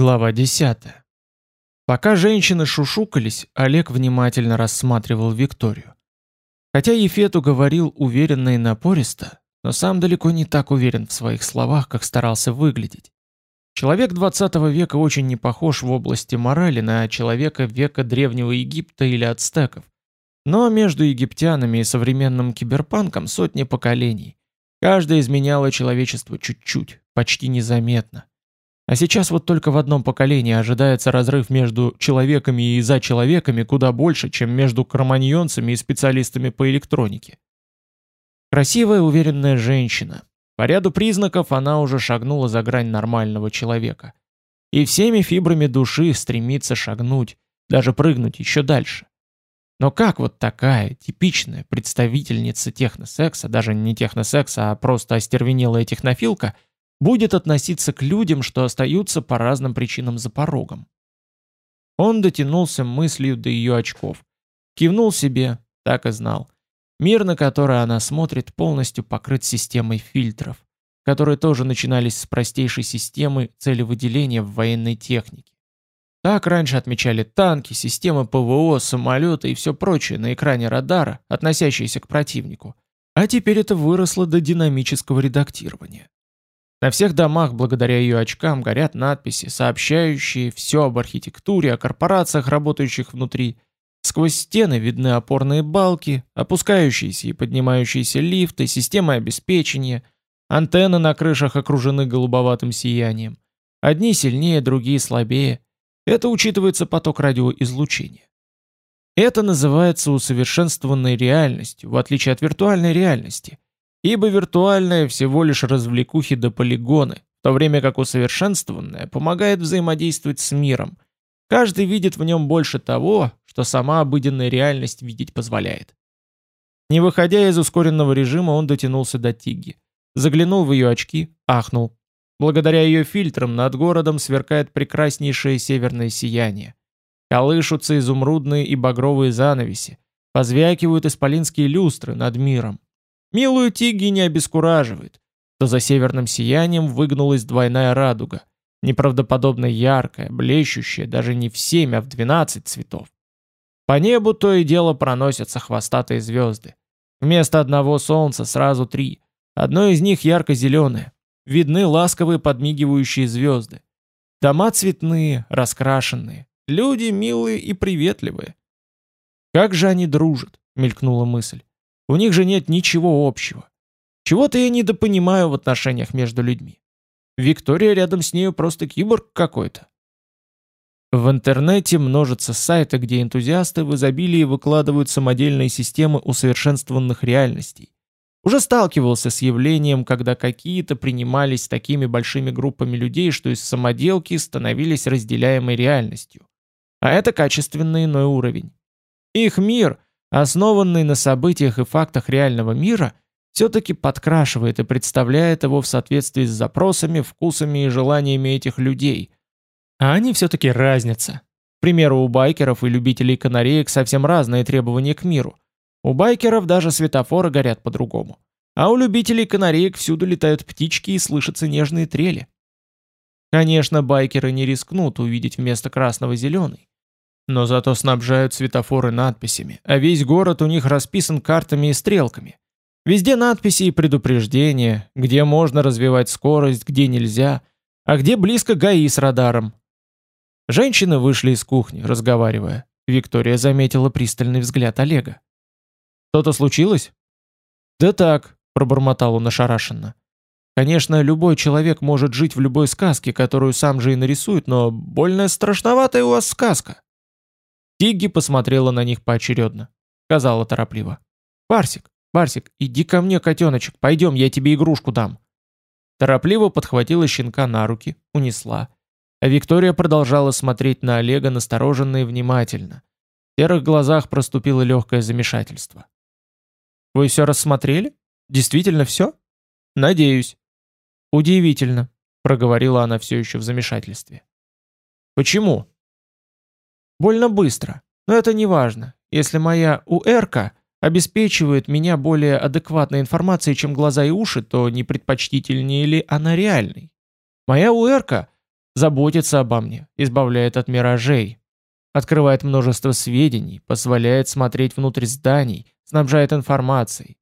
Глава 10. Пока женщины шушукались, Олег внимательно рассматривал Викторию. Хотя Ефету говорил уверенно и напористо, но сам далеко не так уверен в своих словах, как старался выглядеть. Человек 20 века очень не похож в области морали на человека века Древнего Египта или ацтеков. Но между египтянами и современным киберпанком сотни поколений. Каждая изменяла человечество чуть-чуть, почти незаметно. А сейчас вот только в одном поколении ожидается разрыв между человеками и за человеками куда больше, чем между кроманьонцами и специалистами по электронике. Красивая, уверенная женщина. По ряду признаков она уже шагнула за грань нормального человека. И всеми фибрами души стремится шагнуть, даже прыгнуть еще дальше. Но как вот такая типичная представительница техносекса, даже не техносекса, а просто остервенелая технофилка – будет относиться к людям, что остаются по разным причинам за порогом. Он дотянулся мыслью до ее очков. Кивнул себе, так и знал. Мир, на который она смотрит, полностью покрыт системой фильтров, которые тоже начинались с простейшей системы целевыделения в военной технике. Так раньше отмечали танки, системы ПВО, самолеты и все прочее на экране радара, относящиеся к противнику. А теперь это выросло до динамического редактирования. На всех домах благодаря ее очкам горят надписи, сообщающие все об архитектуре, о корпорациях, работающих внутри. Сквозь стены видны опорные балки, опускающиеся и поднимающиеся лифты, системы обеспечения. Антенны на крышах окружены голубоватым сиянием. Одни сильнее, другие слабее. Это учитывается поток радиоизлучения. Это называется усовершенствованной реальностью, в отличие от виртуальной реальности – Ибо виртуальное всего лишь развлекухи до полигоны, в то время как усовершенствованное помогает взаимодействовать с миром. Каждый видит в нем больше того, что сама обыденная реальность видеть позволяет. Не выходя из ускоренного режима, он дотянулся до Тиги. Заглянул в ее очки, ахнул. Благодаря ее фильтрам над городом сверкает прекраснейшее северное сияние. Колышутся изумрудные и багровые занавеси. Позвякивают исполинские люстры над миром. Милую Тигги не обескураживает, что за северным сиянием выгнулась двойная радуга, неправдоподобно яркая, блещущая даже не в семь, а в двенадцать цветов. По небу то и дело проносятся хвостатые звезды. Вместо одного солнца сразу три. Одно из них ярко-зеленое. Видны ласковые подмигивающие звезды. Дома цветные, раскрашенные. Люди милые и приветливые. «Как же они дружат!» — мелькнула мысль. У них же нет ничего общего. Чего-то я недопонимаю в отношениях между людьми. Виктория рядом с нею просто киборг какой-то. В интернете множатся сайты, где энтузиасты в изобилии выкладывают самодельные системы усовершенствованных реальностей. Уже сталкивался с явлением, когда какие-то принимались такими большими группами людей, что из самоделки становились разделяемой реальностью. А это качественно иной уровень. Их мир — основанный на событиях и фактах реального мира, все-таки подкрашивает и представляет его в соответствии с запросами, вкусами и желаниями этих людей. А они все-таки разница. К примеру, у байкеров и любителей канареек совсем разные требования к миру. У байкеров даже светофоры горят по-другому. А у любителей канареек всюду летают птички и слышатся нежные трели. Конечно, байкеры не рискнут увидеть вместо красного зеленый. Но зато снабжают светофоры надписями, а весь город у них расписан картами и стрелками. Везде надписи и предупреждения, где можно развивать скорость, где нельзя, а где близко ГАИ с радаром. Женщины вышли из кухни, разговаривая. Виктория заметила пристальный взгляд Олега. «Что-то случилось?» «Да так», — пробормотал он ошарашенно. «Конечно, любой человек может жить в любой сказке, которую сам же и нарисует, но больно страшноватая у вас сказка». Тигги посмотрела на них поочередно. Сказала торопливо. «Барсик, Барсик, иди ко мне, котеночек, пойдем, я тебе игрушку дам». Торопливо подхватила щенка на руки, унесла. А Виктория продолжала смотреть на Олега настороженно и внимательно. В серых глазах проступило легкое замешательство. «Вы все рассмотрели? Действительно все?» «Надеюсь». «Удивительно», — проговорила она все еще в замешательстве. «Почему?» Больно быстро. Но это не важно. Если моя УРК обеспечивает меня более адекватной информацией, чем глаза и уши, то не предпочтительнее ли она реальной? Моя УРК заботится обо мне, избавляет от миражей, открывает множество сведений, позволяет смотреть внутрь зданий, снабжает информацией.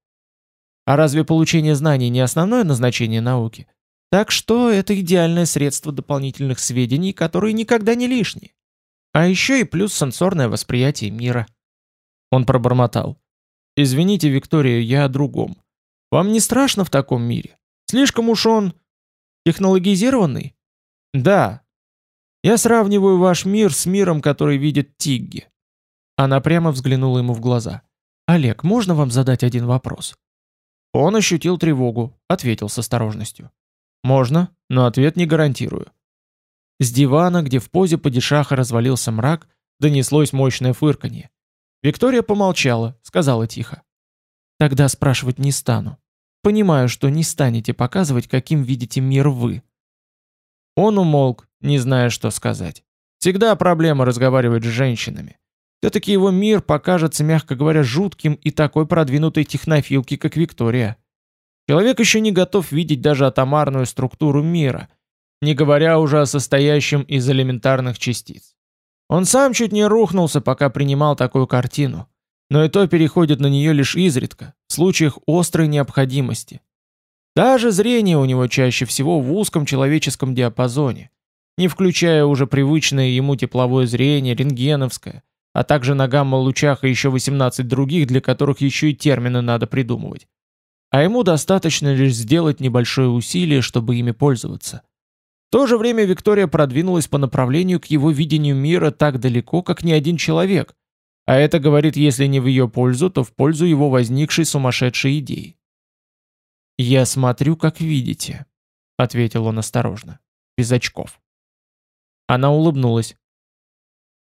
А разве получение знаний не основное назначение науки? Так что это идеальное средство дополнительных сведений, которые никогда не лишние. А еще и плюс сенсорное восприятие мира. Он пробормотал. «Извините, Виктория, я о другом. Вам не страшно в таком мире? Слишком уж он... технологизированный?» «Да. Я сравниваю ваш мир с миром, который видит Тигги». Она прямо взглянула ему в глаза. «Олег, можно вам задать один вопрос?» Он ощутил тревогу, ответил с осторожностью. «Можно, но ответ не гарантирую». С дивана, где в позе падишаха развалился мрак, донеслось мощное фырканье. Виктория помолчала, сказала тихо. «Тогда спрашивать не стану. Понимаю, что не станете показывать, каким видите мир вы». Он умолк, не зная, что сказать. Всегда проблема разговаривать с женщинами. Все-таки его мир покажется, мягко говоря, жутким и такой продвинутой технофилки, как Виктория. Человек еще не готов видеть даже атомарную структуру мира, не говоря уже о состоящем из элементарных частиц. Он сам чуть не рухнулся, пока принимал такую картину, но и то переходит на нее лишь изредка, в случаях острой необходимости. Даже зрение у него чаще всего в узком человеческом диапазоне, не включая уже привычное ему тепловое зрение, рентгеновское, а также на гамма-лучах и еще 18 других, для которых еще и термины надо придумывать. А ему достаточно лишь сделать небольшое усилие, чтобы ими пользоваться. В то же время Виктория продвинулась по направлению к его видению мира так далеко, как ни один человек, а это говорит, если не в ее пользу, то в пользу его возникшей сумасшедшей идеи. «Я смотрю, как видите», — ответил он осторожно, без очков. Она улыбнулась.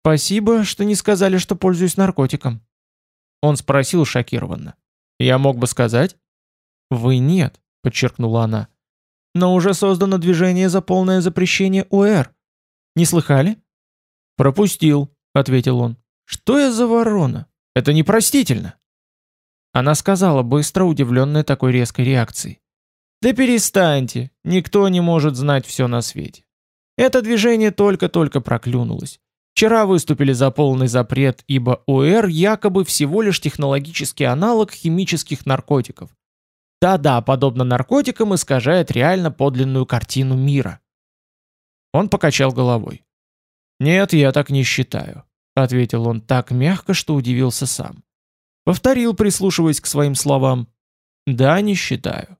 «Спасибо, что не сказали, что пользуюсь наркотиком». Он спросил шокированно. «Я мог бы сказать?» «Вы нет», — подчеркнула она. «Но уже создано движение за полное запрещение УР. Не слыхали?» «Пропустил», — ответил он. «Что я за ворона? Это непростительно». Она сказала, быстро удивленная такой резкой реакцией. «Да перестаньте, никто не может знать все на свете. Это движение только-только проклюнулось. Вчера выступили за полный запрет, ибо ОР якобы всего лишь технологический аналог химических наркотиков. Да-да, подобно наркотикам искажает реально подлинную картину мира. Он покачал головой. «Нет, я так не считаю», — ответил он так мягко, что удивился сам. Повторил, прислушиваясь к своим словам. «Да, не считаю.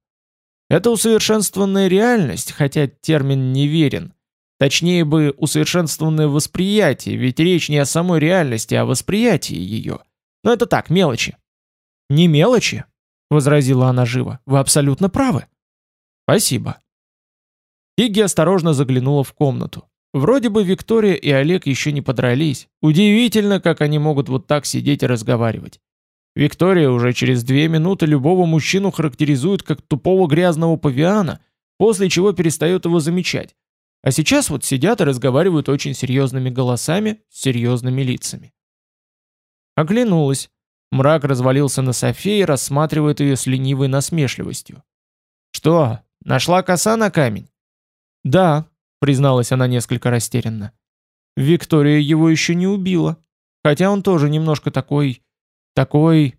Это усовершенствованная реальность, хотя термин неверен, Точнее бы, усовершенствованное восприятие, ведь речь не о самой реальности, а о восприятии ее. Но это так, мелочи. Не мелочи, возразила она живо. Вы абсолютно правы. Спасибо. Игги осторожно заглянула в комнату. Вроде бы Виктория и Олег еще не подрались. Удивительно, как они могут вот так сидеть и разговаривать. Виктория уже через две минуты любого мужчину характеризует как тупого грязного павиана, после чего перестает его замечать. А сейчас вот сидят и разговаривают очень серьезными голосами, с серьезными лицами. Оглянулась. Мрак развалился на софе и рассматривает ее с ленивой насмешливостью. «Что, нашла коса на камень?» «Да», — призналась она несколько растерянно. «Виктория его еще не убила. Хотя он тоже немножко такой... такой...»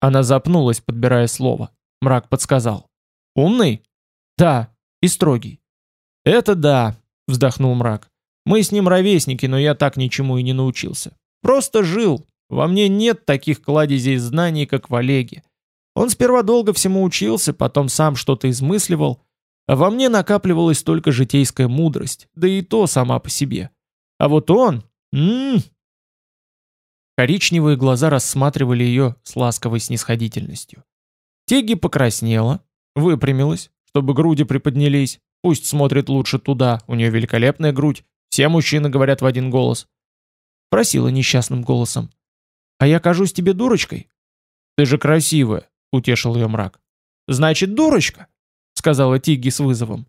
Она запнулась, подбирая слово. Мрак подсказал. «Умный?» «Да, и строгий. «Это да», — вздохнул мрак. «Мы с ним ровесники, но я так ничему и не научился. Просто жил. Во мне нет таких кладезей знаний, как в Олеге. Он сперва долго всему учился, потом сам что-то измысливал, а во мне накапливалась только житейская мудрость, да и то сама по себе. А вот он... М -м -м. Коричневые глаза рассматривали ее с ласковой снисходительностью. Теги покраснела, выпрямилась, чтобы груди приподнялись, Пусть смотрит лучше туда, у нее великолепная грудь. Все мужчины говорят в один голос. Просила несчастным голосом. А я кажусь тебе дурочкой? Ты же красивая, утешил ее мрак. Значит, дурочка, сказала Тигги с вызовом.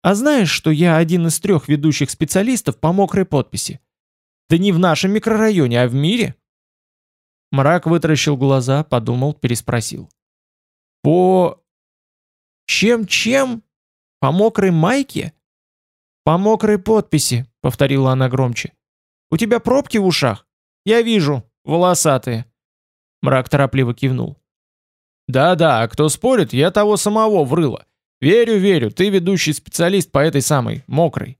А знаешь, что я один из трех ведущих специалистов по мокрой подписи? Да не в нашем микрорайоне, а в мире. Мрак вытаращил глаза, подумал, переспросил. По... Чем-чем? По мокрой майке? «По мокрой подписи», — повторила она громче. «У тебя пробки в ушах?» «Я вижу, волосатые». Мрак торопливо кивнул. «Да-да, а кто спорит, я того самого врыла. Верю, верю, ты ведущий специалист по этой самой, мокрой.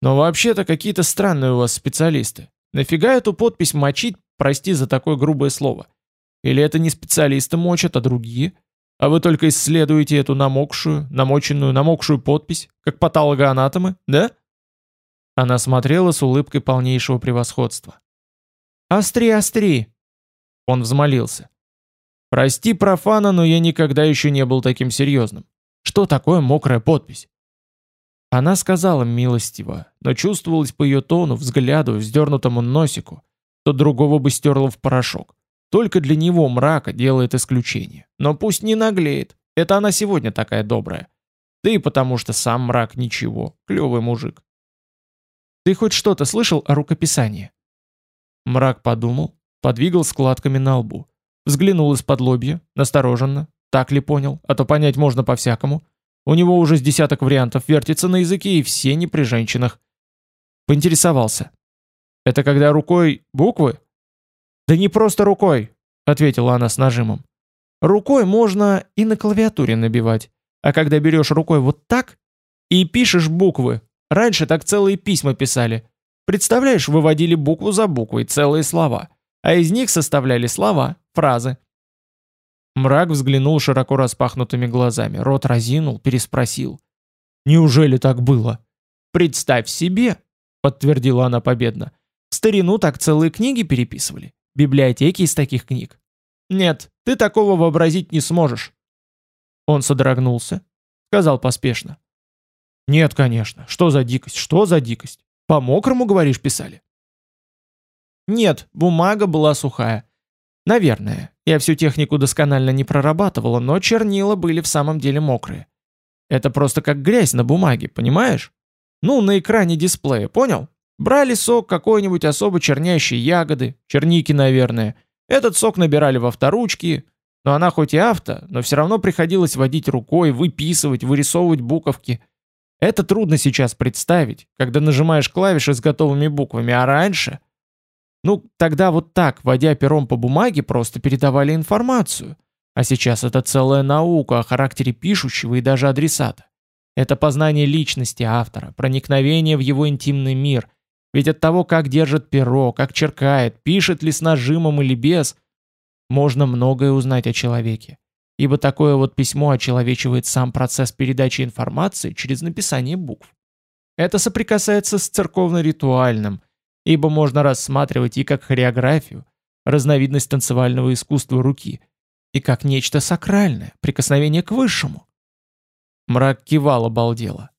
Но вообще-то какие-то странные у вас специалисты. Нафига эту подпись мочить, прости за такое грубое слово? Или это не специалисты мочат, а другие? А вы только исследуете эту намокшую, намоченную, намокшую подпись, как патологоанатомы, да?» Она смотрела с улыбкой полнейшего превосходства. «Остри, остри!» Он взмолился. «Прости, профана, но я никогда еще не был таким серьезным. Что такое мокрая подпись?» Она сказала милостиво, но чувствовалось по ее тону, взгляду, вздернутому носику, то другого бы стерла в порошок. Только для него мрака делает исключение. Но пусть не наглеет, это она сегодня такая добрая. Да и потому что сам мрак ничего, клевый мужик. Ты хоть что-то слышал о рукописании? Мрак подумал, подвигал складками на лбу. Взглянул из-под лобья, настороженно, так ли понял, а то понять можно по-всякому. У него уже с десяток вариантов вертится на языке, и все не при женщинах. Поинтересовался. «Это когда рукой буквы?» «Да не просто рукой», — ответила она с нажимом. «Рукой можно и на клавиатуре набивать. А когда берешь рукой вот так и пишешь буквы, раньше так целые письма писали. Представляешь, выводили букву за буквой, целые слова. А из них составляли слова, фразы. Мрак взглянул широко распахнутыми глазами, рот разинул, переспросил. «Неужели так было?» «Представь себе!» — подтвердила она победно. «В старину так целые книги переписывали. Библиотеки из таких книг. Нет, ты такого вообразить не сможешь». Он содрогнулся, сказал поспешно. «Нет, конечно. Что за дикость? Что за дикость? По-мокрому, говоришь, писали?» «Нет, бумага была сухая. Наверное, я всю технику досконально не прорабатывала, но чернила были в самом деле мокрые. Это просто как грязь на бумаге, понимаешь? Ну, на экране дисплея, понял? Брали сок какой-нибудь особо чернящей ягоды, черники, наверное. Этот сок набирали во авторучки, но она хоть и авто, но все равно приходилось водить рукой, выписывать, вырисовывать буковки. Это трудно сейчас представить, когда нажимаешь клавиши с готовыми буквами, а раньше... Ну, тогда вот так, водя пером по бумаге, просто передавали информацию. А сейчас это целая наука о характере пишущего и даже адресата. Это познание личности автора, проникновение в его интимный мир. Ведь от того, как держит перо, как черкает, пишет ли с нажимом или без, можно многое узнать о человеке. Ибо такое вот письмо очеловечивает сам процесс передачи информации через написание букв. Это соприкасается с церковно-ритуальным, ибо можно рассматривать и как хореографию, разновидность танцевального искусства руки, и как нечто сакральное, прикосновение к высшему. Мрак кивал обалдело.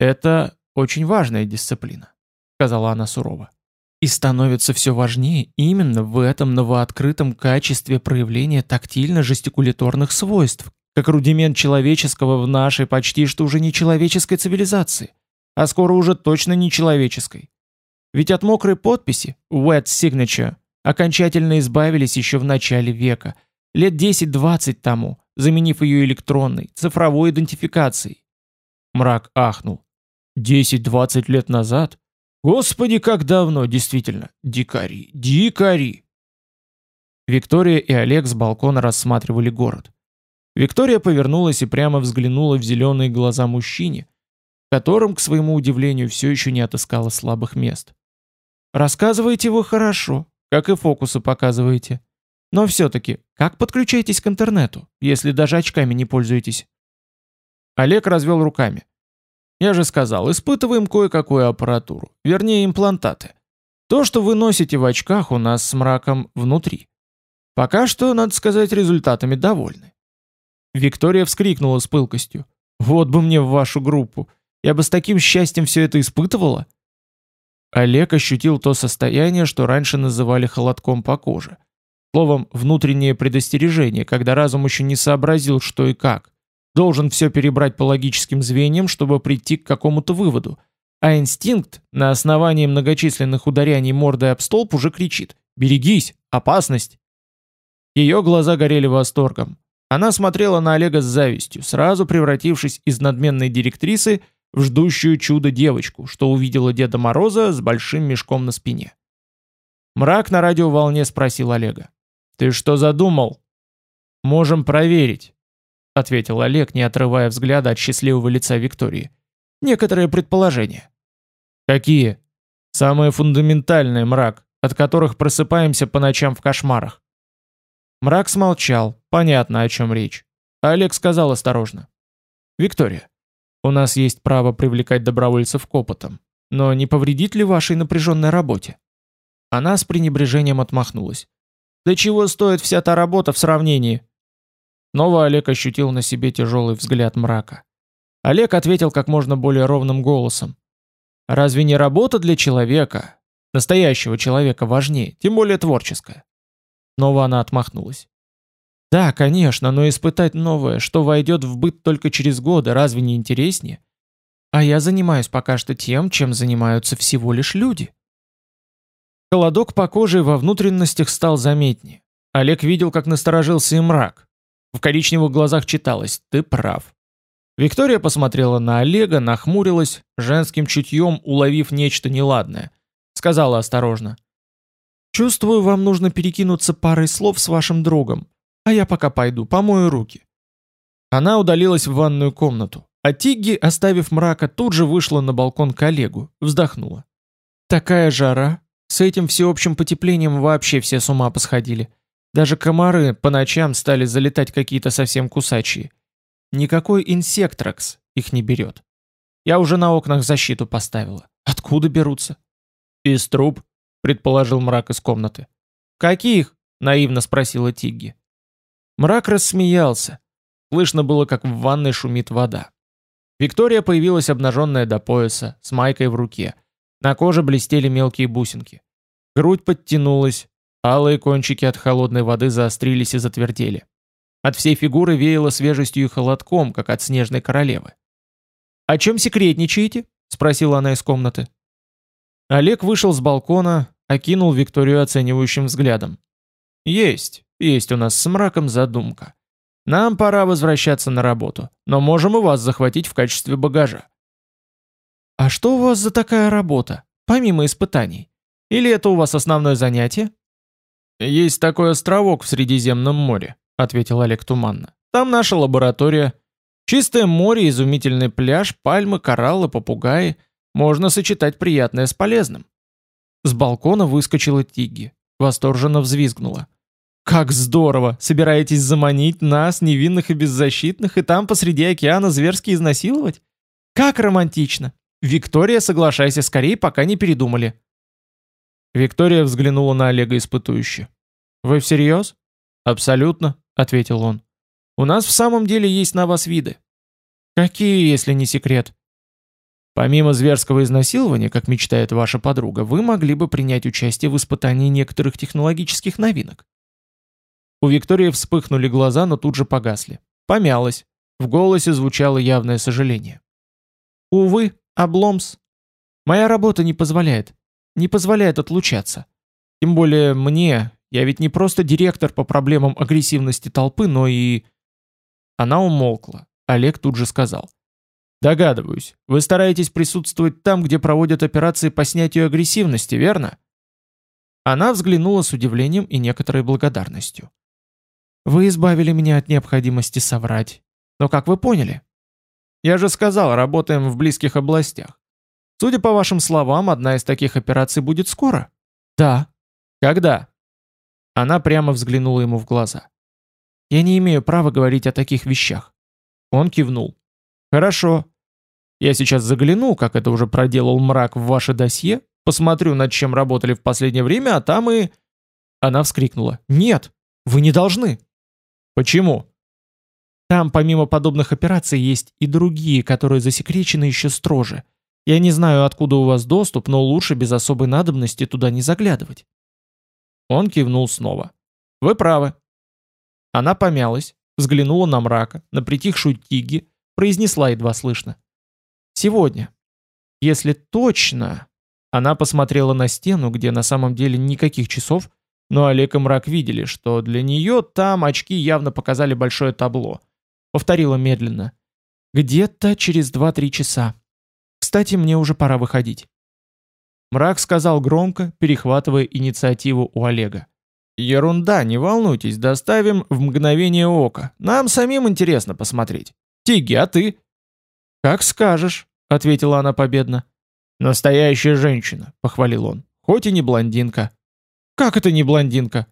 «Это очень важная дисциплина», — сказала она сурово. «И становится все важнее именно в этом новооткрытом качестве проявления тактильно-жестикуляторных свойств, как рудимент человеческого в нашей почти что уже не человеческой цивилизации, а скоро уже точно не человеческой. Ведь от мокрой подписи, wet signature, окончательно избавились еще в начале века, лет 10-20 тому, заменив ее электронной, цифровой идентификацией. Мрак ахнул. 10-20 лет назад? Господи, как давно, действительно. Дикари, дикари. Виктория и Олег с балкона рассматривали город. Виктория повернулась и прямо взглянула в зеленые глаза мужчине, которым, к своему удивлению, все еще не отыскала слабых мест. Рассказываете вы хорошо, как и фокусы показываете. Но все-таки, как подключаетесь к интернету, если даже очками не пользуетесь? Олег развел руками. Я же сказал, испытываем кое-какую аппаратуру, вернее имплантаты. То, что вы носите в очках, у нас с мраком внутри. Пока что, надо сказать, результатами довольны. Виктория вскрикнула с пылкостью. «Вот бы мне в вашу группу! Я бы с таким счастьем все это испытывала!» Олег ощутил то состояние, что раньше называли холодком по коже. Словом, внутреннее предостережение, когда разум еще не сообразил, что и как. Должен все перебрать по логическим звеньям, чтобы прийти к какому-то выводу. А инстинкт на основании многочисленных ударяний мордой об столб уже кричит «Берегись! Опасность!». Ее глаза горели восторгом. Она смотрела на Олега с завистью, сразу превратившись из надменной директрисы в ждущую чудо девочку, что увидела Деда Мороза с большим мешком на спине. Мрак на радиоволне спросил Олега. «Ты что задумал?» «Можем проверить», — ответил Олег, не отрывая взгляда от счастливого лица Виктории. «Некоторые предположения». «Какие?» «Самые фундаментальные, мрак, от которых просыпаемся по ночам в кошмарах». Мрак смолчал, понятно, о чем речь. Олег сказал осторожно. «Виктория, у нас есть право привлекать добровольцев к опытам, но не повредит ли вашей напряженной работе?» Она с пренебрежением отмахнулась. «Да чего стоит вся та работа в сравнении?» Снова Олег ощутил на себе тяжелый взгляд мрака. Олег ответил как можно более ровным голосом. «Разве не работа для человека, настоящего человека, важнее, тем более творческая?» Снова она отмахнулась. «Да, конечно, но испытать новое, что войдет в быт только через годы, разве не интереснее? А я занимаюсь пока что тем, чем занимаются всего лишь люди». Холодок по коже во внутренностях стал заметнее. Олег видел, как насторожился и мрак. В коричневых глазах читалось «Ты прав». Виктория посмотрела на Олега, нахмурилась, женским чутьем уловив нечто неладное. Сказала осторожно. «Чувствую, вам нужно перекинуться парой слов с вашим другом, а я пока пойду, помою руки». Она удалилась в ванную комнату, а Тигги, оставив мрака, тут же вышла на балкон к Олегу, вздохнула. «Такая жара, с этим всеобщим потеплением вообще все с ума посходили. Даже комары по ночам стали залетать какие-то совсем кусачие. Никакой инсектракс их не берет. Я уже на окнах защиту поставила. Откуда берутся? Из труб, предположил мрак из комнаты. Каких? Наивно спросила Тигги. Мрак рассмеялся. Слышно было, как в ванной шумит вода. Виктория появилась обнаженная до пояса, с майкой в руке. На коже блестели мелкие бусинки. Грудь подтянулась, алые кончики от холодной воды заострились и затвердели. От всей фигуры веяло свежестью и холодком, как от снежной королевы. «О чем секретничаете?» — спросила она из комнаты. Олег вышел с балкона, окинул Викторию оценивающим взглядом. «Есть, есть у нас с мраком задумка. Нам пора возвращаться на работу, но можем и вас захватить в качестве багажа». «А что у вас за такая работа, помимо испытаний? Или это у вас основное занятие?» «Есть такой островок в Средиземном море», — ответил Олег туманно. «Там наша лаборатория. Чистое море, изумительный пляж, пальмы, кораллы, попугаи. Можно сочетать приятное с полезным». С балкона выскочила Тигги. Восторженно взвизгнула. «Как здорово! Собираетесь заманить нас, невинных и беззащитных, и там посреди океана зверски изнасиловать? Как романтично! Виктория, соглашайся скорее, пока не передумали». Виктория взглянула на Олега испытующе. «Вы всерьез?» «Абсолютно», — ответил он. «У нас в самом деле есть на вас виды». «Какие, если не секрет?» Помимо зверского изнасилования, как мечтает ваша подруга, вы могли бы принять участие в испытании некоторых технологических новинок. У Виктории вспыхнули глаза, но тут же погасли. Помялась. В голосе звучало явное сожаление. Увы, обломс. Моя работа не позволяет не позволяет отлучаться. Тем более мне, я ведь не просто директор по проблемам агрессивности толпы, но и... Она умолкла. Олег тут же сказал. Догадываюсь, вы стараетесь присутствовать там, где проводят операции по снятию агрессивности, верно? Она взглянула с удивлением и некоторой благодарностью. Вы избавили меня от необходимости соврать. Но как вы поняли? Я же сказал, работаем в близких областях. Судя по вашим словам, одна из таких операций будет скоро? Да. Когда? Она прямо взглянула ему в глаза. Я не имею права говорить о таких вещах. Он кивнул. Хорошо. Я сейчас загляну, как это уже проделал мрак в ваше досье, посмотрю, над чем работали в последнее время, а там и... Она вскрикнула. Нет, вы не должны. Почему? Там помимо подобных операций есть и другие, которые засекречены еще строже. Я не знаю, откуда у вас доступ, но лучше без особой надобности туда не заглядывать». Он кивнул снова. «Вы правы». Она помялась, взглянула на мрака, на притихшую Тиги, произнесла едва слышно. «Сегодня. Если точно...» Она посмотрела на стену, где на самом деле никаких часов, но Олег и мрак видели, что для нее там очки явно показали большое табло. Повторила медленно. «Где-то через 2-3 часа. Кстати, мне уже пора выходить. Мрак сказал громко, перехватывая инициативу у Олега. «Ерунда, не волнуйтесь, доставим в мгновение ока. Нам самим интересно посмотреть. Тиги, а ты?» «Как скажешь», — ответила она победно. «Настоящая женщина», — похвалил он, — «хоть и не блондинка». «Как это не блондинка?»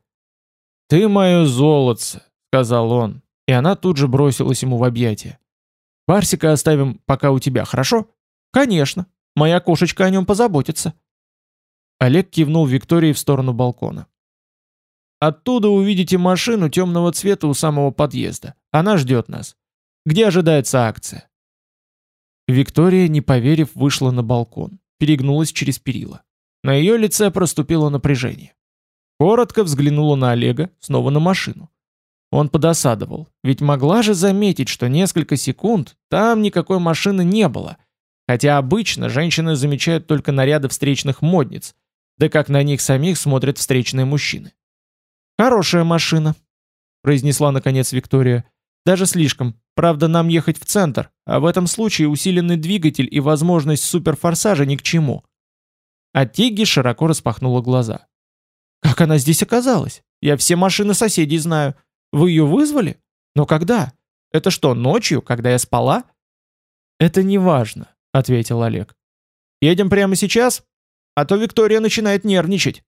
«Ты мое золотце», — сказал он, и она тут же бросилась ему в объятия. «Барсика оставим пока у тебя, хорошо?» «Конечно. Моя кошечка о нем позаботится». Олег кивнул Виктории в сторону балкона. «Оттуда увидите машину темного цвета у самого подъезда. Она ждет нас. Где ожидается акция?» Виктория, не поверив, вышла на балкон, перегнулась через перила. На ее лице проступило напряжение. Коротко взглянула на Олега, снова на машину. Он подосадовал, ведь могла же заметить, что несколько секунд там никакой машины не было, хотя обычно женщины замечают только наряды встречных модниц, да как на них самих смотрят встречные мужчины. «Хорошая машина», — произнесла наконец Виктория. «Даже слишком. Правда, нам ехать в центр, а в этом случае усиленный двигатель и возможность суперфорсажа ни к чему». А Тигги широко распахнула глаза. «Как она здесь оказалась? Я все машины соседей знаю. Вы ее вызвали? Но когда? Это что, ночью, когда я спала?» «Это не важно», — ответил Олег. «Едем прямо сейчас?» А то Виктория начинает нервничать.